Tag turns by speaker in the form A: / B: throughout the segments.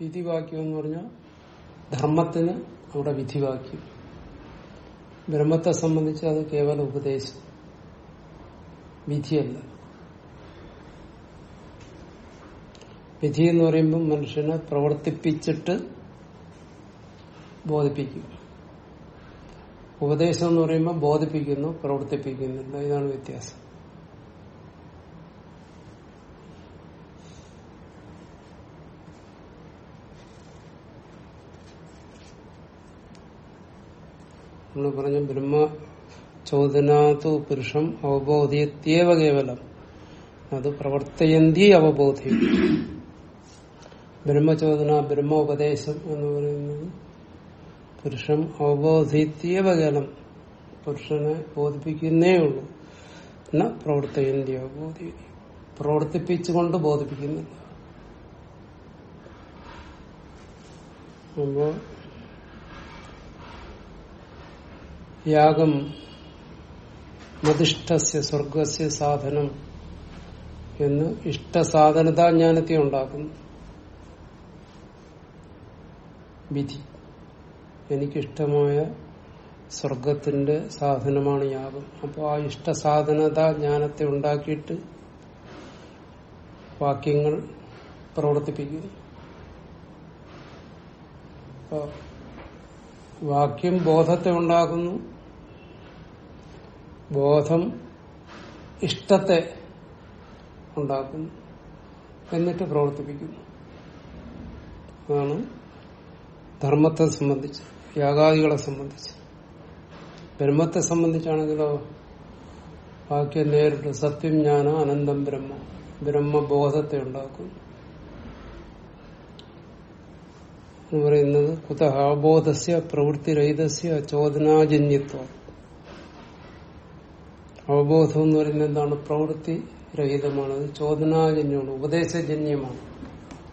A: വിധിവാക്യം എന്ന് പറഞ്ഞാൽ ധർമ്മത്തിന് അവിടെ വിധിവാക്യം. ബ്രഹ്മത്തെ സംബന്ധിച്ച് അത് കേവല ഉപദേശം. വിധിയല്ല. വിധി എന്ന് പറയുമ്പോൾ മനുഷ്യനെ പ്രവർത്തിപ്പിച്ചിട്ട് ബോധിപ്പിക്കും. ഉപദേശം എന്ന് പറയുമ്പോൾ ബോധിപ്പിക്കുന്നു പ്രവർത്തിപ്പിക്കുന്നില്ല. ഇതാണ് വ്യത്യാസം. നമ്മൾ പറഞ്ഞ ബ്രഹ്മ ചോദനാതു പുരുഷം അവബോധ്യത്യേവ കേവലം. അത് പ്രവർത്തയന്തി അവബോധ്യം ബ്രഹ്മചോദന ബ്രഹ്മോപദേശം എന്ന് പറയുന്നത് പുരുഷം അവബോധിത്യേവ കേവലം. പുരുഷനെ ബോധിപ്പിക്കുന്നേ ഉള്ളൂ. എന്ന പ്രവർത്തയന്തി അവബോധി. പ്രവർത്തിപ്പിച്ചുകൊണ്ട് ബോധിപ്പിക്കുന്നില്ല. അപ്പോ യാഗം മതിഷ്ഠസ്യ സ്വർഗസ്യ സാധനം എന്ന് ഇഷ്ടസാധനതാ ജ്ഞാനത്തെ ഉണ്ടാക്കുന്നു. വിധി. എനിക്കിഷ്ടമായ സ്വർഗത്തിന്റെ സാധനമാണ് യാഗം. അപ്പോൾ ആ ഇഷ്ടസാധനതാ ജ്ഞാനത്തെ ഉണ്ടാക്കിയിട്ട് വാക്യങ്ങൾ പ്രവർത്തിപ്പിക്കുന്നു. അപ്പോ വാക്യം ബോധത്തെ ഉണ്ടാക്കുന്നു ബോധം ഇഷ്ടത്തെ ഉണ്ടാക്കുന്നു. എന്നിട്ട് പ്രവർത്തിപ്പിക്കുന്നു. അതാണ് ധർമ്മത്തെ സംബന്ധിച്ച് യാഗാദികളെ സംബന്ധിച്ച്. ബ്രഹ്മത്തെ സംബന്ധിച്ചാണെങ്കിലോ വാക്യം നേരിട്ട് സത്യം ജ്ഞാനം അനന്തം ബ്രഹ്മ. ബ്രഹ്മബോധത്തെ ഉണ്ടാക്കുന്നു. എന്ന് പറയുന്നത് കുത അവബോധസ്യ പ്രവൃത്തിരഹിതസ്യ ചോദനാജന്യത്വം. അവബോധം എന്ന് പറയുന്നത് എന്താണ്? പ്രവൃത്തി രഹിതമാണ് ചോദനാജന്യമാണ് ഉപദേശജന്യമാണ്.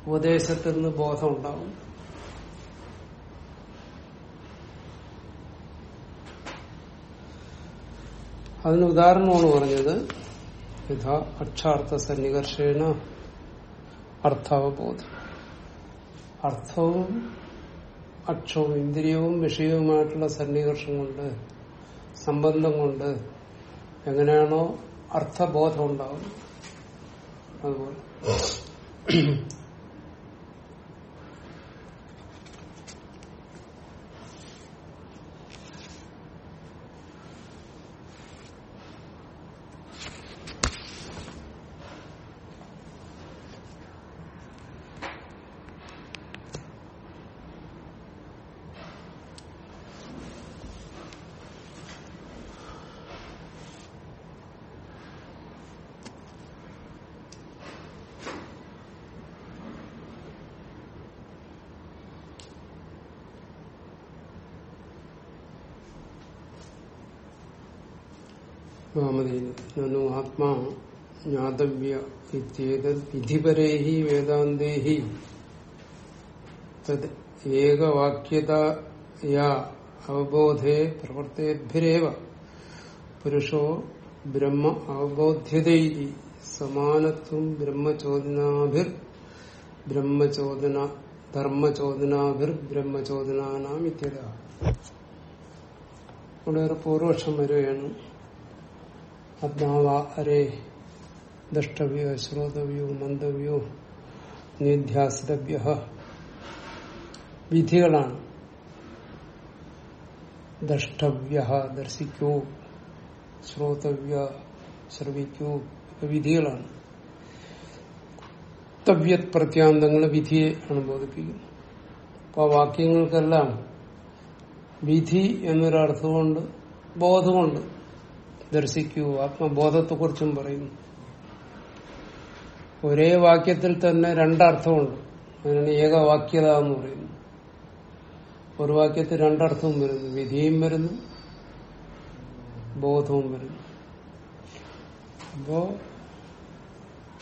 A: ഉപദേശത്തിൽ നിന്ന് ബോധം ഉണ്ടാവും. അതിന് ഉദാഹരണമാണ് പറഞ്ഞത് യഥാ അക്ഷാർത്ഥ സന്നികർഷേണ അർത്ഥാവബോധം. അർത്ഥവും അക്ഷവും ഇന്ദ്രിയവും വിഷയവുമായിട്ടുള്ള സന്നികർഷം കൊണ്ട് സംബന്ധം കൊണ്ട് എങ്ങനെയാണോ അർത്ഥബോധം ഉണ്ടാകുന്നത് അതുപോലെ നു ആത്മാ ജ്ഞാതവ്യ ഇത്യേതത് വിധിപരേഹി വേദാന്തേഹി ഏകവാക്യതയാ അവബോധേ പ്രവർത്തേദ്ഭിരേവ പുരുഷോ ബ്രഹ്മ അവബോധ്യതൈ സമാനത്വം ബ്രഹ്മചോദനാഭിർ ബ്രഹ്മചോദന ധർമ്മചോദനാഭിർ ബ്രഹ്മചോദനാനാം ഇത്യത ഇവിടെ ഒരു പൂർവക്ഷം വരികയാണ് ആത്മാവ അരേ ദ്രഷ്ടവ്യോ ശ്രോതവ്യോ മന്ദവ്യോ നിധ്യാസിതവ്യ വിധികളാണ് ദ്രഷ്ടവ്യ ദർശിക്കൂ ശ്രോതവ്യ ശ്രവിക്കൂ വിധികളാണ്. തവ്യത് പ്രത്യാന്തങ്ങൾ വിധിയെ ആണ് ബോധിപ്പിക്കുന്നത്. അപ്പൊ ആ വാക്യങ്ങൾക്കെല്ലാം വിധി എന്നൊരർത്ഥമുണ്ട് ബോധമുണ്ട്. ദർശിക്കൂ ആത്മബോധത്തെക്കുറിച്ചും പറയുന്നു. ഒരേ വാക്യത്തിൽ തന്നെ രണ്ടർത്ഥമുണ്ട്. അതിനാണ് ഏകവാക്യത എന്ന് പറയുന്നത്. ഒരു വാക്യത്തിൽ രണ്ടർത്ഥവും വരുന്നു. വിധിയും വരുന്നു. ബോധവും വരുന്നു. അപ്പോ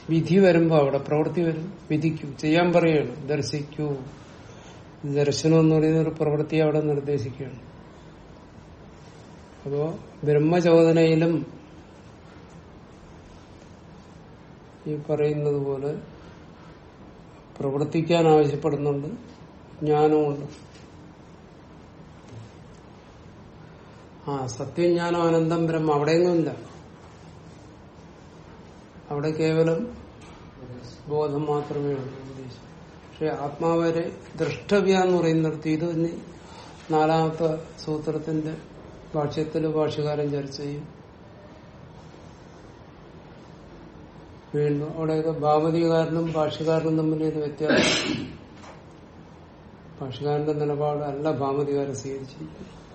A: വിധി വരുമ്പോ അവിടെ പ്രവൃത്തി വരും. വിധിക്കൂ. ചെയ്യാൻ പറയാണ് ദർശിക്കൂ. ദർശനം എന്ന് പറയുന്ന ഒരു പ്രവൃത്തി അവിടെ നിർദ്ദേശിക്കുകയാണ്. അപ്പോ ബ്രഹ്മചോദനയിലും ഈ പറയുന്നത് പോലെ പ്രവർത്തിക്കാൻ ആവശ്യപ്പെടുന്നുണ്ട്. ജ്ഞാനമുണ്ട് ആ സത്യം ജ്ഞാനം അനന്തം ബ്രഹ്മ അവിടെയൊന്നുമില്ല. അവിടെ കേവലം ബോധം മാത്രമേ ഉള്ളൂ. പക്ഷെ ആത്മാവരെ ദ്രഷ്ടവ്യ എന്ന് പറയുന്നിടത്ത് ഇത് നാലാമത്തെ സൂത്രത്തിന്റെ ഭാഷ്യത്തിൽ ഭാഷ്യകാരം ചർച്ച ചെയ്യും. വീണ്ടും അവിടെയൊക്കെ ഭാവതികാരനും ഭാഷകാരനും തമ്മിൽ ഇത് വ്യത്യാസം. ഭാഷകാരന്റെ നിലപാട് അല്ല ഭാമതികാരൻ സ്വീകരിച്ചിരിക്കുന്നത്.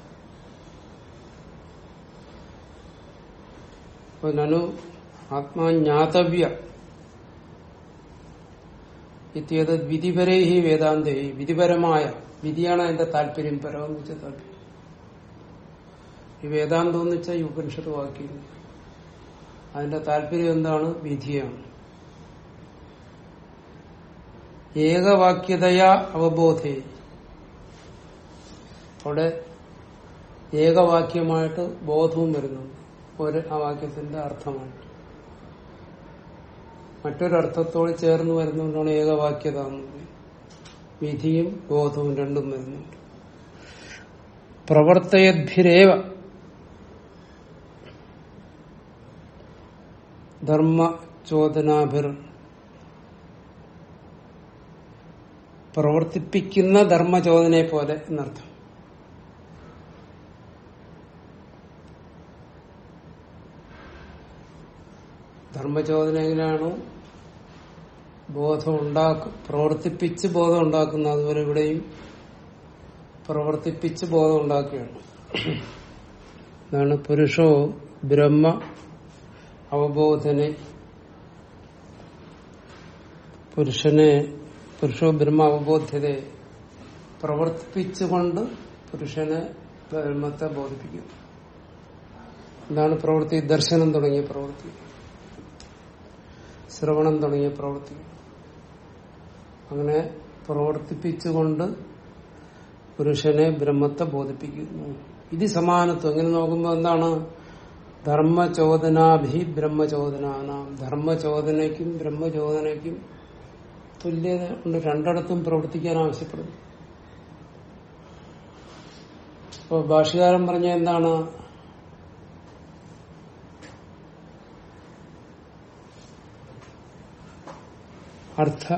A: നനു ആത്മാജ്ഞാതവ്യ വിധിപരേ വിധിപരേഹി വേദാന്തേ വിധിപരമായ വിധിയാണ് അതിന്റെ താല്പര്യം പരമെന്ന് വെച്ച താല്പര്യം. ഈ വേദാന്തം എന്ന് വെച്ചാൽ ഈ ഉപനിഷത്ത് വാക്യം അതിന്റെ താല്പര്യം എന്താണ്? വിധിയാണ്. ഏകവാക്യതയാ അവബോധേ. അവിടെ ഏകവാക്യമായിട്ട് ബോധവും വരുന്നുണ്ട് ഒരു ആ വാക്യത്തിന്റെ അർത്ഥമായിട്ട്. മറ്റൊരർത്ഥത്തോട് ചേർന്ന് വരുന്നതുകൊണ്ടാണ് ഏകവാക്യത വിധിയും ബോധവും രണ്ടും വരുന്നുണ്ട്. പ്രവർത്തയദ്ഭിരേവ. ധർമ്മ ചോദനാഭിർ. പ്രവർത്തിപ്പിക്കുന്ന ധർമ്മചോദനയെ പോലെ എന്നർത്ഥം. ധർമ്മചോദന എങ്ങനെയാണോ? ബോധം പ്രവർത്തിപ്പിച്ച് ബോധം ഉണ്ടാക്കുന്ന അതുപോലെ ഇവിടെയും പ്രവർത്തിപ്പിച്ച് ബോധം ഉണ്ടാക്കുകയാണ്. പുരുഷോ ബ്രഹ്മ അവബോധനെ പുരുഷനെ പുരുഷോ ബ്രഹ്മ അവബോധ്യതയെ പ്രവർത്തിപ്പിച്ചുകൊണ്ട് പുരുഷനെ ബ്രഹ്മത്തെ ബോധിപ്പിക്കുന്നു. എന്താണ് പ്രവൃത്തി ദർശനം തുടങ്ങിയ പ്രവൃത്തി. ശ്രവണം തുടങ്ങിയ പ്രവൃത്തി. അങ്ങനെ പ്രവർത്തിപ്പിച്ചുകൊണ്ട് പുരുഷനെ ബ്രഹ്മത്തെ ബോധിപ്പിക്കുന്നു. ഇത് സമാനത്വം. ഇങ്ങനെ നോക്കുമ്പോൾ എന്താണ്? ധർമ്മചോദനാഭി ബ്രഹ്മചോദനാനാം. ധർമ്മചോദനയ്ക്കും ബ്രഹ്മചോദനയ്ക്കും തുല്യത ഉണ്ട്. രണ്ടിടത്തും പ്രവർത്തിക്കാൻ ആവശ്യപ്പെടുന്നു. ഇപ്പൊ ഭാഷകാരൻ പറഞ്ഞ എന്താണ്? അർത്ഥ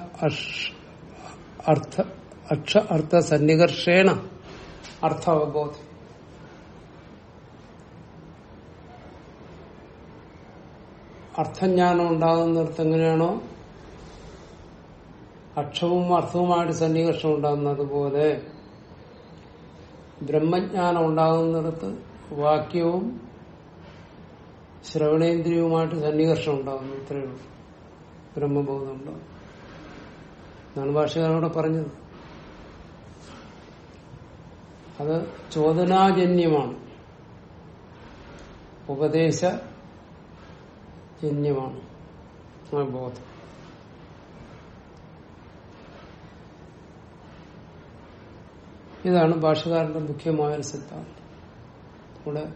A: അർത്ഥ അർത്ഥ സന്നികർഷേണ അർത്ഥ അവബോധം. അർത്ഥജ്ഞാനം ഉണ്ടാകുന്നിടത്ത് എങ്ങനെയാണോ? അക്ഷവും അർത്ഥവുമായിട്ട് സന്നികർഷം ഉണ്ടാകുന്നത് അതുപോലെ ബ്രഹ്മജ്ഞാനം ഉണ്ടാകുന്നിടത്ത് വാക്യവും ശ്രവണേന്ദ്രിയവുമായിട്ട് സന്നികർഷം ഉണ്ടാകുന്നു. ഇത്രയേ ഉള്ളൂ. ബ്രഹ്മബോധം ഉണ്ടാകും എന്നാണ് ഭാഷകാരോടെ പറഞ്ഞത്. അത് ചോദനാജന്യമാണ്. ഉപദേശജന്യമാണ് ആ ബോധം. ഇതാണ് ഭാഷകാരന്റെ മുഖ്യമായ ഒരു സിദ്ധാന്തം. ഇവിടെ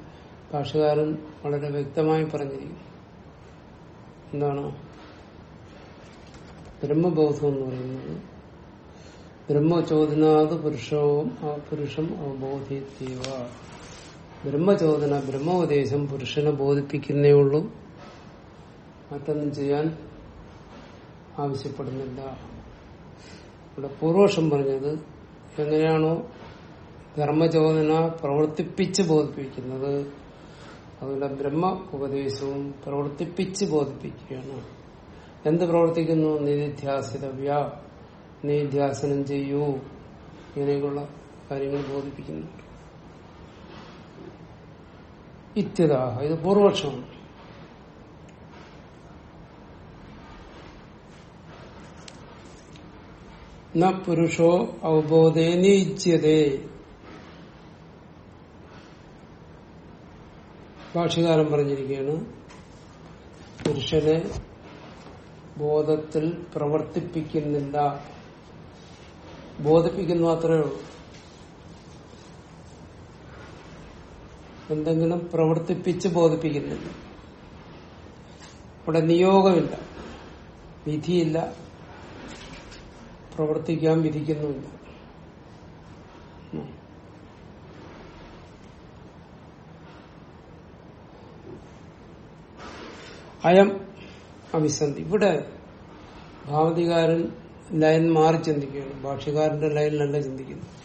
A: ഭാഷകാരൻ വളരെ വ്യക്തമായി പറഞ്ഞിരിക്കുന്നു. എന്താണ്? ബ്രഹ്മബോധം എന്ന് പറയുന്നത് ബ്രഹ്മചോദനാത് പുരുഷവും ആ പുരുഷം അവബോധിത്തീവ ബ്രഹ്മചോദന ബ്രഹ്മോപദേശം പുരുഷനെ ബോധിപ്പിക്കുന്നേ ഉള്ളൂ. മറ്റൊന്നും ചെയ്യാൻ ആവശ്യപ്പെടുന്നില്ല. ഇവിടെ പൂർവക്ഷം പറഞ്ഞത് എങ്ങനെയാണോ ധർമ്മചോദന പ്രവർത്തിപ്പിച്ച് ബോധിപ്പിക്കുന്നത്. അതുപോലെ ബ്രഹ്മ ഉപദേശവും പ്രവർത്തിപ്പിച്ച് ബോധിപ്പിക്കുകയാണ്. എന്ത് പ്രവർത്തിക്കുന്നു? നിധിധ്യാസിതവ്യ. നിധ്യാസനം ചെയ്യൂ. ഇങ്ങനെയൊക്കെയുള്ള കാര്യങ്ങൾ ബോധിപ്പിക്കുന്നുണ്ട്. ഇത്യതാഹ. ഇത് പൂർവക്ഷമാണ് പുരുഷോ അവബോധേ നിച്യതേ പറഞ്ഞിരിക്കുകയാണ് പുരുഷനെ ബോധത്തിൽ പ്രവർത്തിപ്പിക്കുന്നില്ല. ബോധിപ്പിക്കുന്നു മാത്രമേ ഉള്ളൂ. എന്തെങ്കിലും പ്രവർത്തിപ്പിച്ച് ബോധിപ്പിക്കുന്നില്ല. അവിടെ നിയോഗമില്ല വിധിയില്ല. പ്രവർത്തിക്കാൻ വിധിക്കുന്നുമില്ല ഉം. അയം അഭിസന്ധി. ഇവിടെ ഭാവതികാരൻ ലൈൻ മാറി ചിന്തിക്കുകയാണ്. ഭാഷ്യകാരന്റെ ലൈനിലല്ല ചിന്തിക്കുന്നത്.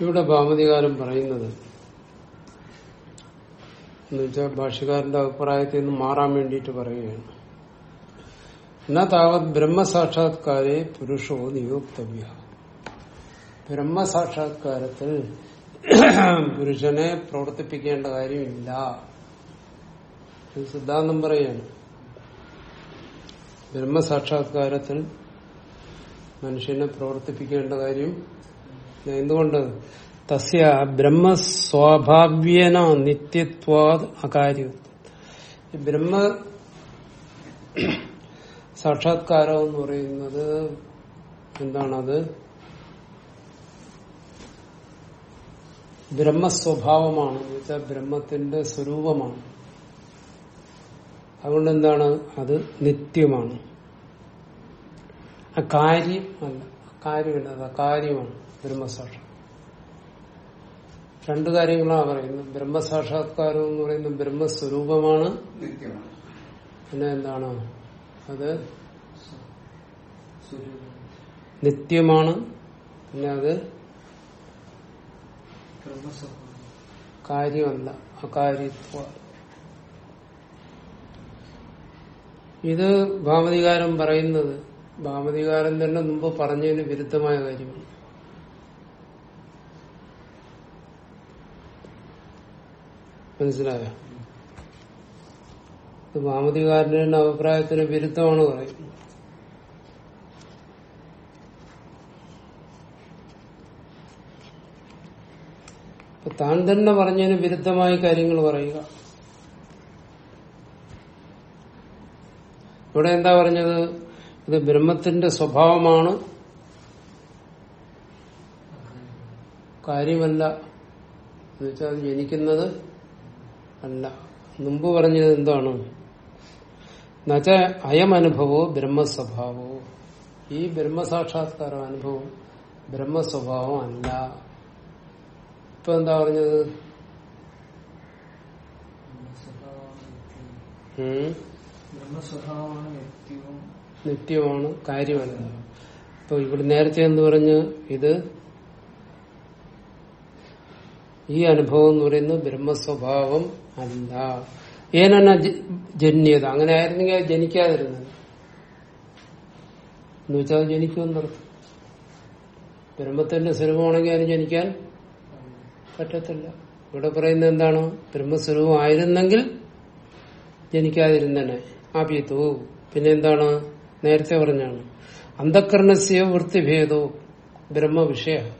A: ഇവിടെ ഭാമതികാരൻ പറയുന്നത് എന്നുവെച്ചാൽ ഭാഷകാരന്റെ അഭിപ്രായത്തിൽ നിന്ന് മാറാൻ വേണ്ടിയിട്ട് പറയുകയാണ്. എന്നാ താവത് ബ്രഹ്മസാക്ഷാത്കാരെ പുരുഷോ നിയോക്തവ്യ. ബ്രഹ്മസാക്ഷാത്കാരത്തിൽ പുരുഷനെ പ്രവർത്തിപ്പിക്കേണ്ട കാര്യമില്ല. സിദ്ധാന്തം പറയാണ്. ബ്രഹ്മസാക്ഷാത്കാരത്തിൽ മനുഷ്യനെ പ്രവർത്തിപ്പിക്കേണ്ട കാര്യം എന്തുകൊണ്ട്? തസ്യ ബ്രഹ്മസ്വാഭാവ്യന നിത്യത്വാത് അകാര്യത്വം ബ്രഹ്മ സാക്ഷാത്കാരം എന്ന് പറയുന്നത് എന്താണത്? ബ്രഹ്മസ്വഭാവമാണ്. എന്ന് വെച്ചാൽ ബ്രഹ്മത്തിന്റെ സ്വരൂപമാണ്. അതുകൊണ്ട് എന്താണ് അത് നിത്യമാണ്. അകാര്യം അല്ല. അകാര്യമല്ല അത് അകാര്യമാണ്. ബ്രഹ്മസാക്ഷാത്കാരം രണ്ടു കാര്യങ്ങളാണ് പറയുന്നത്. ബ്രഹ്മസാക്ഷാത്കാരം എന്ന് പറയുന്നത് ബ്രഹ്മസ്വരൂപമാണ്. പിന്നെ എന്താണ്? അത് നിത്യമാണ്. പിന്നെ അത് കാര്യമല്ല അകാര്യത്വ. ഇത് ഭാമതികാരം പറയുന്നത് ഭാമതികാരം തന്നെ മുമ്പ് പറഞ്ഞതിന് വിരുദ്ധമായ കാര്യമാണ്. മനസ്സിലായോ? ഇത് മാമതികാരന്റെ അഭിപ്രായത്തിന് വിരുദ്ധമാണ് പറയുന്നത് താൻ തന്നെ പറഞ്ഞതിന് വിരുദ്ധമായ കാര്യങ്ങൾ പറയുക. ഇവിടെ എന്താ പറഞ്ഞത്? ഇത് ബ്രഹ്മത്തിന്റെ സ്വഭാവമാണ്. കാര്യമല്ല. എന്നുവെച്ചാൽ ജനിക്കുന്നത് അല്ല മുമ്പ് പറഞ്ഞത് എന്താണ്? എന്നുവെച്ച അയമനുഭവോ ബ്രഹ്മസ്വഭാവോ. ഈ ബ്രഹ്മസാക്ഷാത്കാര അനുഭവം ബ്രഹ്മസ്വഭാവം അല്ല. ഇപ്പൊ എന്താ പറഞ്ഞത്? നിത്യമാണ് കാര്യമല്ല. ഇപ്പൊ ഇവിടെ നേരത്തെ എന്ന് പറഞ്ഞ്? ഇത് ഈ അനുഭവം എന്ന് പറയുന്നത് ബ്രഹ്മസ്വഭാവം അല്ല ഏനന ജന്യത. അങ്ങനെ ആയിരുന്നെങ്കിൽ അത് ജനിക്കാതിരുന്നത്. എന്ന് വെച്ചാൽ ജനിക്കുമെന്നർത്ഥം ബ്രഹ്മത്തിന്റെ സ്വരൂപമാണെങ്കിൽ അതിന് ജനിക്കാൻ പറ്റത്തില്ല. ഇവിടെ പറയുന്നത് എന്താണ്? ബ്രഹ്മസ്വരൂപം ആയിരുന്നെങ്കിൽ ജനിക്കാതിരുന്നനെ. ആപ്യത്തു പിന്നെ എന്താണ്? നേരത്തെ പറഞ്ഞാണ്. അന്ധക്കരണസ്യ വൃത്തിഭേദോ ബ്രഹ്മവിഷയ.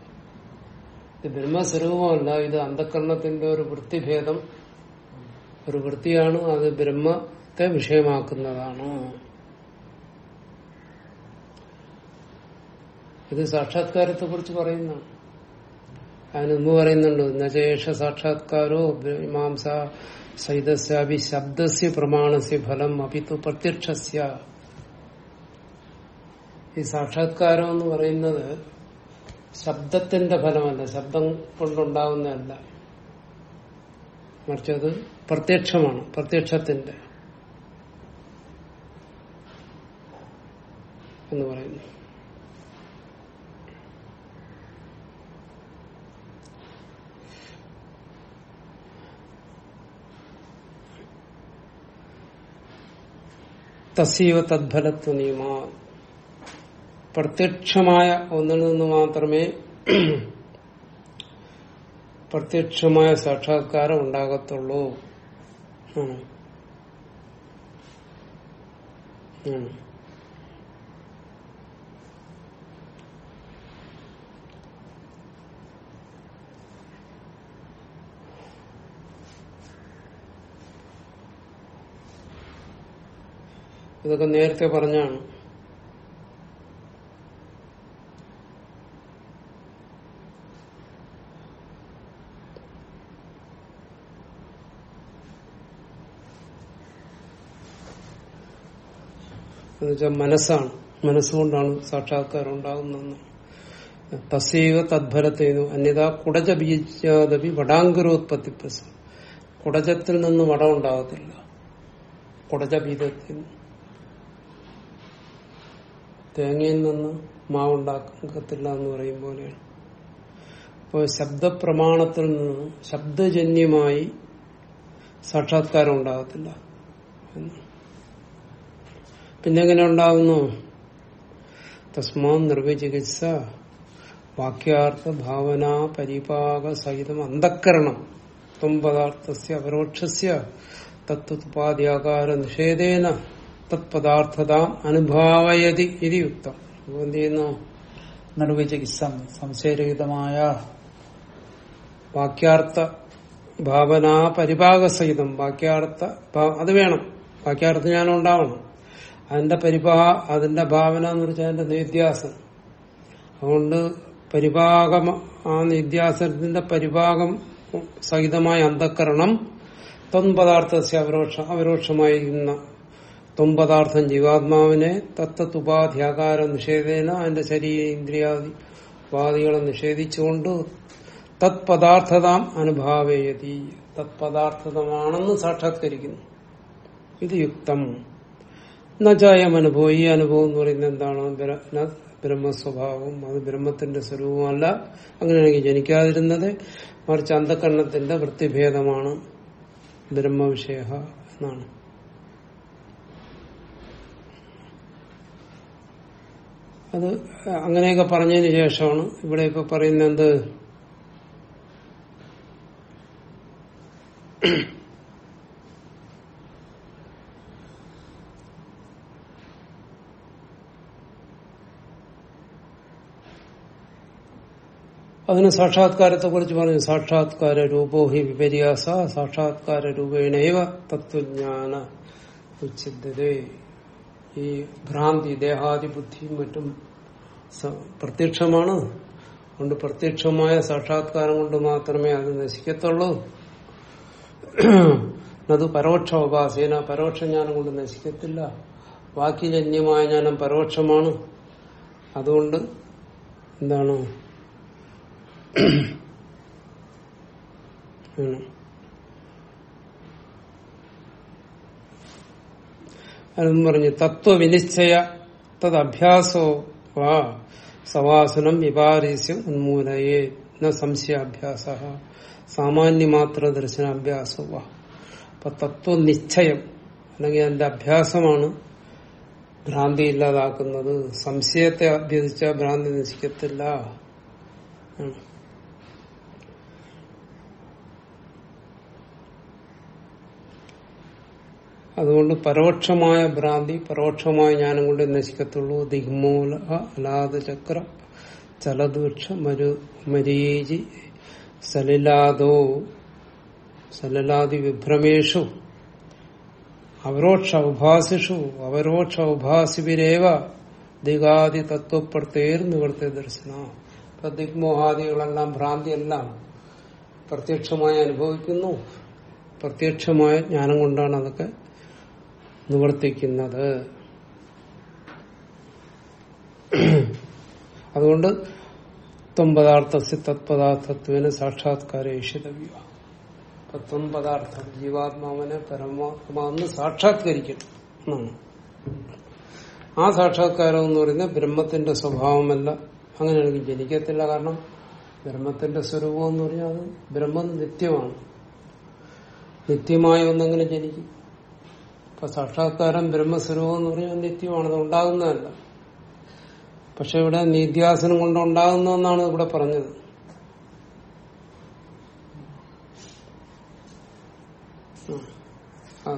A: ഇത് ബ്രഹ്മസ്വരൂപമല്ല ഇത് അന്ധക്കരണത്തിന്റെ ഒരു വൃത്തിഭേദം ഒരു വൃത്തിയാണ് അത് ബ്രഹ്മത്തെ വിഷയമാക്കുന്നതാണ്. ഇത് സാക്ഷാത്കാരത്തെ കുറിച്ച് പറയുന്നതാണ്. അതിന് മുമ്പ് പറയുന്നുണ്ട് നചേഷ സാക്ഷാത്കാരോ മീമാംസ സഹിതസ്യാപി ശബ്ദസ്യ പ്രമാണസ്യ ഫലം അഭിത്തു പ്രത്യക്ഷസ്യ. ഈ സാക്ഷാത്കാരം എന്ന് പറയുന്നത് ശബ്ദത്തിന്റെ ഫലമല്ല ശബ്ദം കൊണ്ടുണ്ടാവുന്നതല്ല. മറിച്ച് അത് പ്രത്യക്ഷമാണ് പ്രത്യക്ഷത്തിന്റെ എന്ന് പറയുന്നു. തസീവ തദ്ഫലത്വ നിയമ പ്രത്യക്ഷമായ ഒന്നിൽ നിന്ന് മാത്രമേ പ്രത്യക്ഷമായ സാക്ഷാത്കാരം ഉണ്ടാകത്തുള്ളൂ. ഇതൊക്കെ നേരത്തെ പറഞ്ഞാണ്. എന്നുവെച്ചാൽ മനസ്സാണ്. മനസ്സുകൊണ്ടാണ് സാക്ഷാത്കാരം ഉണ്ടാകുന്നതെന്ന് തസൈവ തദ്ഫലത്തേനു അന്യതാ കുടജ ബീജാദപി വടാങ്കുരോത്പത്തി പ്രസം കുടജത്തിൽ നിന്ന് വട ഉണ്ടാകത്തില്ല കുടജ ബീജത്തിൽ തേങ്ങയിൽ നിന്ന് മാവുണ്ടാക്കത്തില്ല എന്ന് പറയും പോലെയാണ്. അപ്പോൾ ശബ്ദപ്രമാണത്തിൽ നിന്ന് ശബ്ദജന്യമായി സാക്ഷാത്കാരം ഉണ്ടാകത്തില്ല എന്ന്. പിന്നെ എങ്ങനെ ഉണ്ടാകുന്നു തസ്മാ നിർവചികിത്സ വാക്യാർത്ഥ ഭാവന പരിപാക സഹിതം അന്ധക്കരണം ത്വം പദാർത്ഥസ്യ അപരോക്ഷസ്യ തത്വോപാധ്യാകാര നിഷേധേന തത്പദാർത്ഥത അനുഭാവയതി ഇത് യുക്തം അപ്പൊ എന്ത് ചെയ്യുന്നു?
B: നിർവചികിത്സ സംശയരഹിതമായ
A: വാക്യാർത്ഥ ഭാവന പരിപാക സഹിതം വാക്യാർത്ഥ അത് വേണം. വാക്യാർത്ഥ ഞാൻ ഉണ്ടാവണം. അതിന്റെ പരിപാ അതിന്റെ ഭാവന എന്ന് വെച്ചാൽ അതിന്റെ നിത്യാസം അതുകൊണ്ട് പരിഭാഗം ആ നിത്യാസനത്തിന്റെ പരിഭാഗം സഹിതമായ അന്ധക്കരണം തൊൻപദാർത്ഥ അപരോക്ഷ അപരോക്ഷമായിരിക്കുന്ന തൊമ്പദാർത്ഥം ജീവാത്മാവിനെ തത്വത്തുപാധ്യാകാര നിഷേധേന അതിന്റെ ശരീര ഇന്ദ്രിയാദി ഉപാധികളെ നിഷേധിച്ചുകൊണ്ട് തത്പദാർത്ഥതാം അനുഭാവേയതി. തത്പദാർത്ഥതമാണെന്ന് സാക്ഷാത്കരിക്കുന്നു. ഇത് യുക്തം. നജായം അനുഭവം ഈ അനുഭവം എന്ന് പറയുന്നത് എന്താണ്? ബ്രഹ്മസ്വഭാവം. അത് ബ്രഹ്മത്തിന്റെ സ്വരൂപമല്ല. അങ്ങനെയാണെങ്കിൽ ജനിക്കാതിരുന്നത് മറിച്ച് അന്ധകരണത്തിന്റെ വൃത്തിഭേദമാണ് ബ്രഹ്മവിഷയ എന്നാണ്. അത് അങ്ങനെയൊക്കെ പറഞ്ഞതിന് ശേഷമാണ് ഇവിടെ ഇപ്പൊ പറയുന്നത്. എന്ത് അതിന് സാക്ഷാത്കാരത്തെ കുറിച്ച് പറഞ്ഞു. സാക്ഷാത്കാര രൂപോഹി വിപര്യാസ സാക്ഷാത്കാര രൂപേണൈവ തത്വജ്ഞാന ഉച്ചിതേ ഈ ഭ്രാന്തി ദേഹാദി ബുദ്ധിയും മറ്റും പ്രത്യക്ഷമാണ്. അതുകൊണ്ട് പ്രത്യക്ഷമായ സാക്ഷാത്കാരം കൊണ്ട് മാത്രമേ അത് നശിക്കത്തുള്ളൂ. അത് പരോക്ഷ ഉപാസേന പരോക്ഷ ജ്ഞാനം കൊണ്ട് നശിക്കത്തില്ല. വാക്യജന്യമായ ജ്ഞാനം പരോക്ഷമാണ്. അതുകൊണ്ട് എന്താണ് ആണ്. അതെന്ന് പറഞ്ഞു തത്വവിനിശ്ചയ തദ്ഭ്യാസോ വാ സവാസനം വിപാരീസ്യം ഉന്മൂലയേ ന സംശയാഭ്യാസ സാമാന്യമാത്ര ദർശനാഭ്യാസോ വാ. അപ്പൊ തത്വനിശ്ചയം അല്ലെങ്കിൽ അതിന്റെ അഭ്യാസമാണ് ഭ്രാന്തി ഇല്ലാതാക്കുന്നത്. സംശയത്തെ അഭ്യസിച്ച ഭ്രാന്തി നശിക്കത്തില്ല അതുകൊണ്ട് പരോക്ഷമായ ഭ്രാന്തി പരോക്ഷമായ ജ്ഞാനം കൊണ്ട് നശിക്കത്തുള്ളൂ. ദിഗ്മൂല അലാദ ചക്ര ചലദൂക്ഷ മരു മരീചി സലിലാദോ സലലാദി വിഭ്രമേഷു അവരോക്ഷ ഉപാസിഷു അവരോക്ഷ ഉപാസിപിരേവ ദിഗാദി തത്വപ്രത്യേർ നിവർത്തി ദർശന. ഇപ്പൊ ദിഗ്മോഹാദികളെല്ലാം ഭ്രാന്തിയെല്ലാം പ്രത്യക്ഷമായി അനുഭവിക്കുന്നു. പ്രത്യക്ഷമായ ജ്ഞാനം കൊണ്ടാണ് അതൊക്കെ നിവർത്തിക്കുന്നത്. അതുകൊണ്ട് ത്വംപദാർത്ഥസ്യ തത്പദാർത്ഥത്വന് സാക്ഷാത്കാരേഷിതവ്യ തത്വം പദാർത്ഥം ജീവാത്മാവിനെ പരമാത്മാവെന്ന് സാക്ഷാത്കരിക്കണം. എന്നാണ് ആ സാക്ഷാത്കാരം എന്ന് പറയുന്നത് ബ്രഹ്മത്തിന്റെ സ്വഭാവമല്ല. അങ്ങനെയാണെങ്കിൽ ജനിക്കത്തില്ല കാരണം ബ്രഹ്മത്തിന്റെ സ്വരൂപം എന്ന് പറഞ്ഞാൽ അത് ബ്രഹ്മം നിത്യമാണ് നിത്യമായ ഒന്നെങ്ങനെ ജനിക്കും. അപ്പൊ സാക്ഷാത്കാരം ബ്രഹ്മസ്വരൂപം എന്ന് പറയുന്നത് നിത്യമാണ് അത് ഉണ്ടാകുന്നതല്ല. പക്ഷെ ഇവിടെ നിത്യാസനം കൊണ്ട് ഉണ്ടാകുന്നതെന്നാണ് ഇവിടെ പറഞ്ഞത്.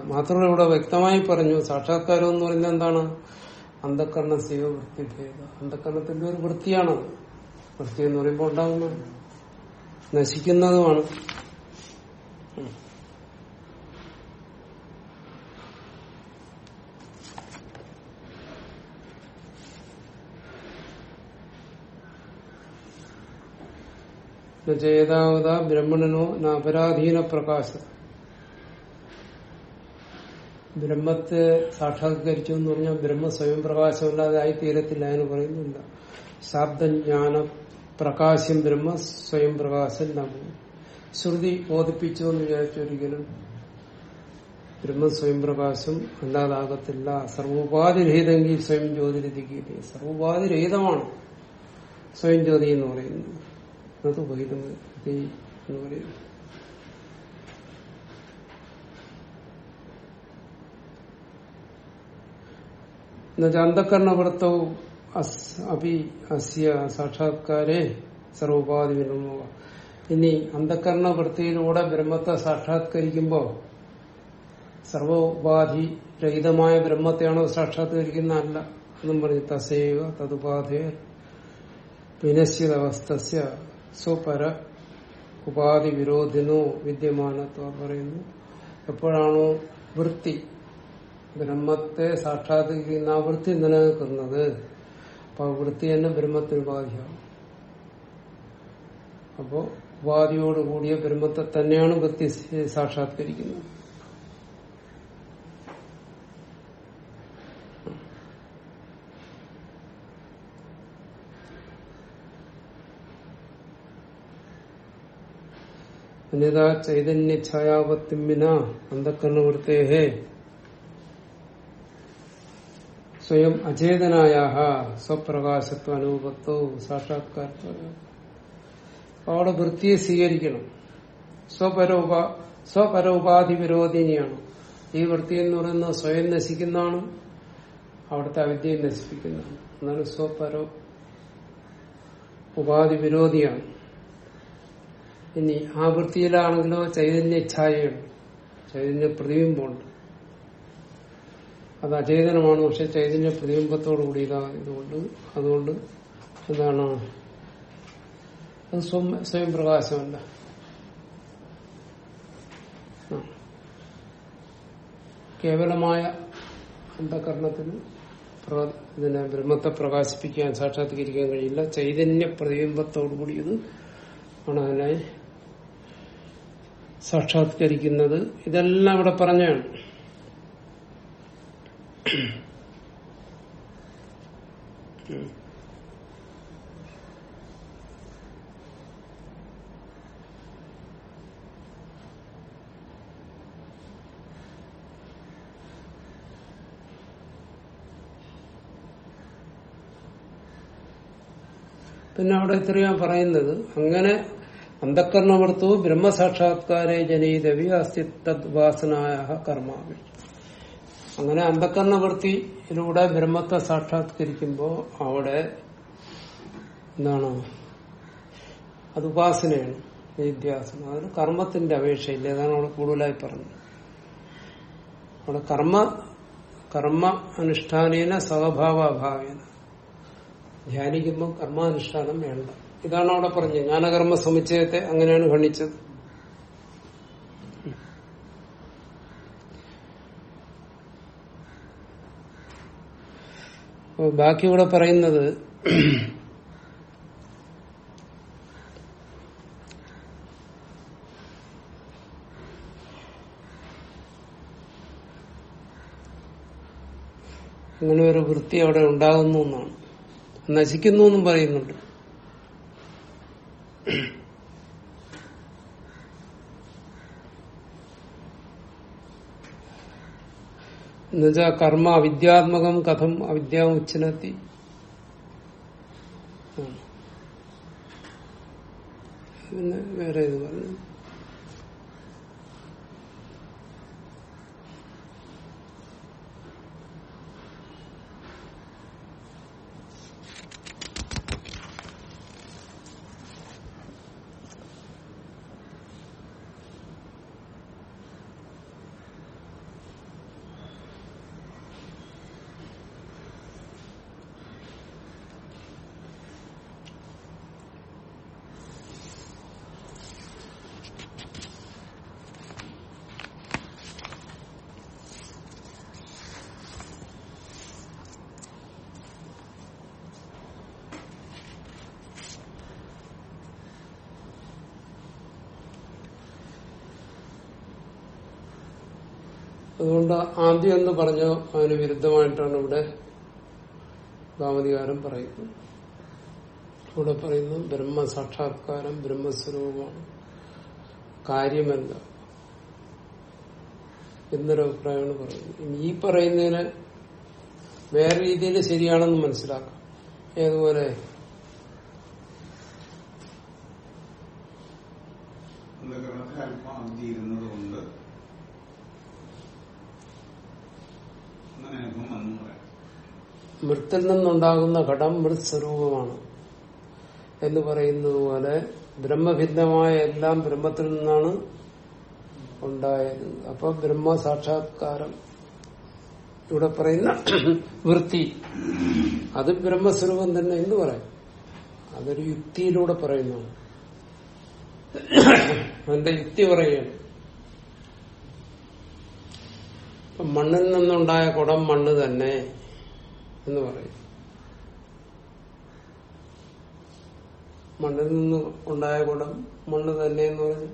A: മാത്രമല്ല ഇവിടെ വ്യക്തമായി പറഞ്ഞു സാക്ഷാത്കാരം എന്ന് പറയുന്നത് എന്താണ്? അന്ധക്കരണ ശിവ വൃത്തിഭേദ. അന്ധക്കരണത്തിന്റെ ഒരു വൃത്തിയാണ് വൃത്തി എന്ന് പറയുമ്പോൾ ഉണ്ടാകുന്നത്. നശിക്കുന്നതുമാണ്. ചേതാവത ബ്രഹ്മണനോ അപരാധീന പ്രകാശ. ബ്രഹ്മത്തെ സാക്ഷാത്കരിച്ചു എന്ന് പറഞ്ഞാൽ ബ്രഹ്മ സ്വയം പ്രകാശമല്ലാതെ ആയി തീരത്തില്ല എന്ന് പറയുന്നില്ല ശാബ്ദജ്ഞാന പ്രകാശം ബ്രഹ്മ സ്വയം പ്രകാശം നമ്മ ശ്രുതി ബോധിപ്പിച്ചു എന്ന് വിചാരിച്ചൊരിക്കലും ബ്രഹ്മ സ്വയം പ്രകാശം അല്ലാതാകത്തില്ല. സർവോപാധിരഹിതമെങ്കിൽ സ്വയം ജ്യോതിരതിക്കില്ലേ സർവോപാധിരഹിതമാണ് സ്വയം ജ്യോതി എന്ന് പറയുന്നത്. അത് ഉപഹിതം എന്ന് പറയുന്നു എന്നുവെച്ചാൽ അന്ധകരണവൃത്തവും അഭി അസ്യ സാക്ഷാത്കാരെ സർവോപാധി വിനോമ ഇനി അന്ധകരണവൃത്തിയിലൂടെ ബ്രഹ്മത്തെ സാക്ഷാത്കരിക്കുമ്പോൾ സർവോപാധി രഹിതമായ ബ്രഹ്മത്തെയാണോ സാക്ഷാത്കരിക്കുന്ന അല്ല എന്നും പറഞ്ഞു തസൈവ തതുപാധേ വിനശ്യത അവസ്ഥസ്യ സ്വപര ഉപാധി വിരോധിനോ വിദ്യമാനത്വ പറയുന്നു. എപ്പോഴാണോ വൃത്തി ബ്രഹ്മത്തെ സാക്ഷാത്കരിക്കുന്ന ആ വൃത്തി നിലനിൽക്കുന്നത് അപ്പൊ വൃത്തി തന്നെ ബ്രഹ്മത്തിന് ഉപാധിയാണ്. അപ്പോ ഉപാധിയോടുകൂടിയ ബ്രഹ്മത്തെ തന്നെയാണ് വൃത്തി സാക്ഷാത്കരിക്കുന്നത്. അന്യതാ ചൈതന്യ ഛായാവത്തിമ്മിന അന്ധക്കരണവൃത്തേഹേ സ്വയം അചേതനായ സ്വപ്രകാശത്വ അനുഭവത്തോ സാക്ഷാത്കാരത്വ. അവിടെ വൃത്തിയെ സ്വീകരിക്കണം. സ്വപരോപ സ്വപരോപാധി വിരോധിനിയാണ് ഈ വൃത്തി എന്ന് പറയുന്നത് സ്വയം നശിക്കുന്നതാണ്. അവിടുത്തെ അവിദ്യയെ നശിപ്പിക്കുന്നതാണ്. എന്നാലും സ്വപരോ ഉപാധി വിരോധിയാണ് ഇനി ആ വൃത്തിയിലാണെങ്കിലോ ചൈതന്യ ഛായയുണ്ട്. ചൈതന്യ പ്രതിബിംബമുണ്ട്. അത് അചേതനമാണ് പക്ഷെ ചൈതന്യ പ്രതിബിംബത്തോടു കൂടി ഇതായതുകൊണ്ട് അതുകൊണ്ട് എന്താണ്? അത് സ്വയം പ്രകാശമല്ല കേവലമായ അന്ധകരണത്തിന് ഇതിനെ ബ്രഹ്മത്തെ പ്രകാശിപ്പിക്കാൻ സാക്ഷാത്കരിക്കാൻ കഴിയില്ല. ചൈതന്യ പ്രതിബിംബത്തോടു കൂടി ഇത് ആണ് അതിനെ സാക്ഷാത്കരിക്കുന്നത്. ഇതെല്ലാം ഇവിടെ പറഞ്ഞാണ്. പിന്നെ അവിടെ ഇത്രയാ പറയുന്നത്. അങ്ങനെ അന്ധക്കരണവൃത്തവും ബ്രഹ്മസാക്ഷാത്കാരെ ജനീതവി അസ്തിത്വവാസനായ കർമാവി അങ്ങനെ അന്ധക്കരണവൃത്തിയിലൂടെ ബ്രഹ്മത്തെ സാക്ഷാത്കരിക്കുമ്പോൾ അവിടെ എന്താണ്? അത് ഉപാസനയാണ് നിത്യാസനം അതിന് കർമ്മത്തിന്റെ അപേക്ഷയില്ല? അതാണ് അവിടെ കൂടുതലായി പറഞ്ഞത്. അവിടെ കർമ്മ കർമ്മ അനുഷ്ഠാനേന സ്വഭാവഭാവേന ധ്യാനിക്കുമ്പോൾ കർമാനുഷ്ഠാനം വേണ്ട. ഇതാണ് അവിടെ പറഞ്ഞത്. ജ്ഞാനകർമ്മ സമുച്ചയത്തെ അങ്ങനെയാണ് ഗണിച്ചത് ബാക്കി ഇവിടെ പറയുന്നത് അങ്ങനെ ഒരു വൃത്തി അവിടെ ഉണ്ടാകുന്നു എന്നാണ്. നശിക്കുന്നു എന്നും പറയുന്നുണ്ട്. എന്നുവെച്ചാ കർമ്മ അവിദ്യാത്മകം കഥം അവിദ്യ ഉച്ചനത്തി പിന്നെ വേറെ ഇത് പറഞ്ഞു? അതുകൊണ്ട് ആദ്യം എന്ന് പറഞ്ഞോ അതിന് വിരുദ്ധമായിട്ടാണ് ഇവിടെ ഭാവതികാരം പറയുന്നത്. ഇവിടെ പറയുന്നത് ബ്രഹ്മസാക്ഷാത്കാരം ബ്രഹ്മസ്വരൂപമാണ്. കാര്യമല്ല. എന്നൊരു അഭിപ്രായമാണ് പറയുന്നത്. ഈ പറയുന്നതിന് വേറെ രീതിയിൽ ശരിയാണെന്ന് മനസ്സിലാക്കാം. ഏതുപോലെ?
C: അല്പം ഇരുന്നത് ഇരുന്നതുകൊണ്ട് അങ്ങനെ അനുഭവം വന്നു പറയാം
A: മൃത്തിൽ നിന്നുണ്ടാകുന്ന ഘടം മൃത് സ്വരൂപമാണ് എന്ന് പറയുന്നത് പോലെ ബ്രഹ്മഭിന്നമായ എല്ലാം ബ്രഹ്മത്തിൽ നിന്നാണ് ഉണ്ടായത്. അപ്പൊ ബ്രഹ്മ സാക്ഷാത്കാരം. ഇവിടെ പറയുന്ന വൃത്തി. അത് ബ്രഹ്മസ്വരൂപം തന്നെ എന്ന് പറയാം. അതൊരു യുക്തിയിലൂടെ പറയുന്നതാണ്. അതിന്റെ യുക്തി പറയുകയാണ്. മണ്ണിൽ നിന്നുണ്ടായ കുടം മണ്ണ് തന്നെ. എന്ന് പറയും. മണ്ണിൽ നിന്ന് ഉണ്ടായ ഗുണം മണ്ണ് തന്നെ എന്ന് പറഞ്ഞു.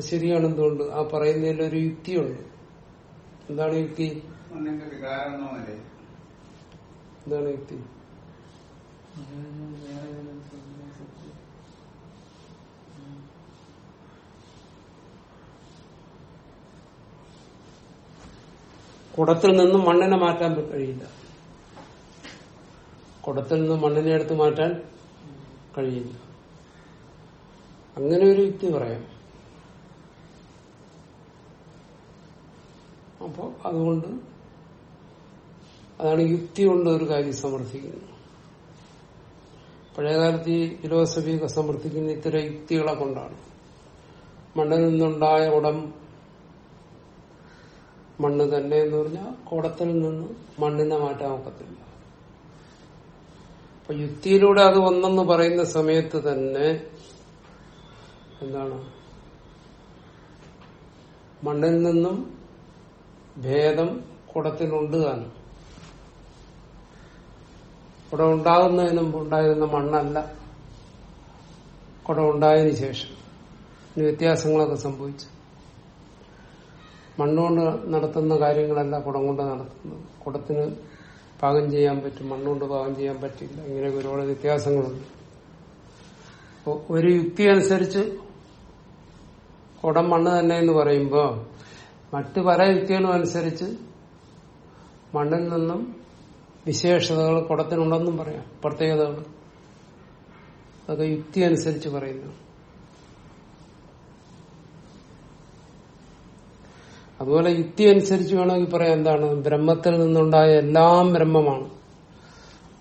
A: ശരിയാണ് എന്തുകൊണ്ട്? ആ പറയുന്നതിൽ ഒരു യുക്തിയുണ്ട്. എന്താണ് യുക്തി? എന്താണ് യുക്തി? കുടത്തിൽ നിന്നും മണ്ണിനെ മാറ്റാൻ കഴിയില്ല. കുടത്തിൽ നിന്നും മണ്ണിനെ എടുത്ത് മാറ്റാൻ കഴിയില്ല. അങ്ങനെ ഒരു യുക്തി പറയാം. അപ്പോ അതുകൊണ്ട് അതാണ് യുക്തി കൊണ്ട് ഒരു കാര്യം സമർത്ഥിക്കുന്നത്. പഴയകാലത്ത് ഈ ഫിലോസഫിയൊക്കെ സമർത്ഥിക്കുന്ന ഇത്തരം യുക്തികളെ കൊണ്ടാണ്. മണ്ണിൽ നിന്നുണ്ടായ ഉടം മണ്ണ് തന്നെ എന്ന് പറഞ്ഞാൽ കുടത്തിൽ നിന്ന് മണ്ണിനെ മാറ്റാൻ ഒക്കത്തില്ല. അപ്പൊ യുക്തിയിലൂടെ അത് വന്നെന്ന് പറയുന്ന സമയത്ത് തന്നെ എന്താണ്? മണ്ണിൽ നിന്നും ഭേദം കുടത്തിനുണ്ട് താനും കുടം ഉണ്ടാകുന്നതിന് മുമ്പ് ഉണ്ടായിരുന്ന മണ്ണല്ല. കുടം ഉണ്ടായതിനു ശേഷം. വ്യത്യാസങ്ങളൊക്കെ സംഭവിച്ചു. മണ്ണുകൊണ്ട് നടത്തുന്ന കാര്യങ്ങളല്ല കുടം കൊണ്ട് നടത്തുന്നത്. കുടത്തിന് പാകം ചെയ്യാൻ പറ്റും മണ്ണുകൊണ്ട് പാകം ചെയ്യാൻ പറ്റില്ല. ഇങ്ങനെ ഒരുപാട് വ്യത്യാസങ്ങളുണ്ട്. അപ്പോൾ ഒരു യുക്തി അനുസരിച്ച് കുടം മണ്ണ് തന്നെ എന്ന് പറയുമ്പോൾ മറ്റു പല യുക്തികളും അനുസരിച്ച് മണ്ണിൽ നിന്നും വിശേഷതകൾ കുടത്തിനുണ്ടെന്നും പറയാം. പ്രത്യേകതകൾ. അതൊക്കെ യുക്തി അനുസരിച്ച് പറയുന്നു അതുപോലെ യുക്തി അനുസരിച്ച് വേണമെങ്കിൽ പറയാം എന്താണ്? ബ്രഹ്മത്തിൽ നിന്നുണ്ടായ എല്ലാം ബ്രഹ്മമാണ്.